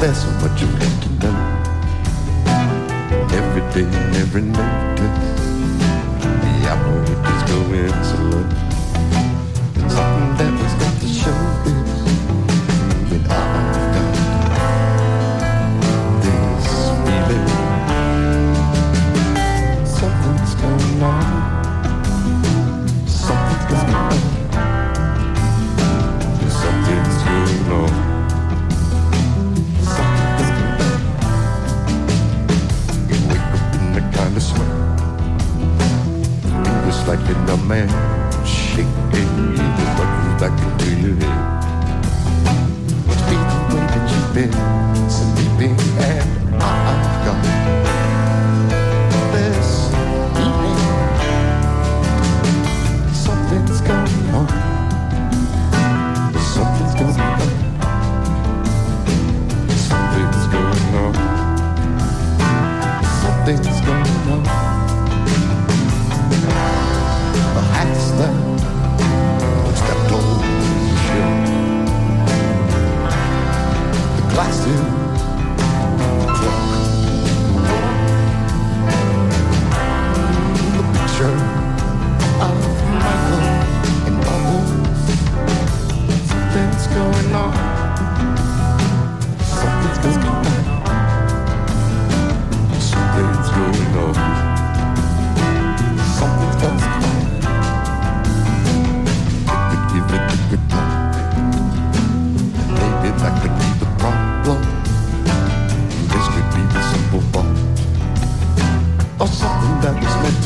That's what you got to know. Every day, every night, the boy, is going. slow. Slightly numb and shaking. What comes back into your head? What's been the way that you've been sleeping? And I've got this feeling. Something's going on. Something's going on. Something's going on. Something's going on. Perhaps the the. The the clock, the picture of Michael bubbles. Something's going on.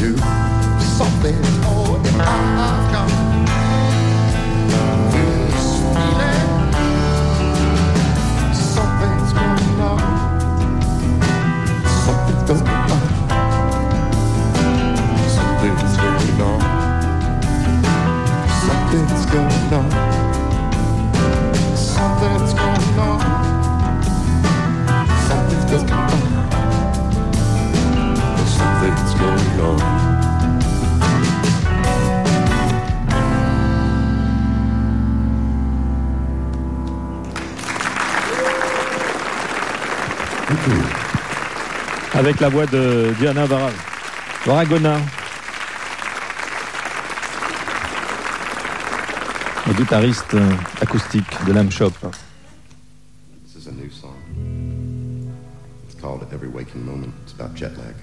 To. Something. Oh, and I've got this feeling. Something's going on. Something's going on. Something's going on. Something's going on. Avec la voix de Diana. Varagona. Le guitariste acoustique de Lamb Shop. This is a new song. It's called Every Waking Moment. It's about jet lag.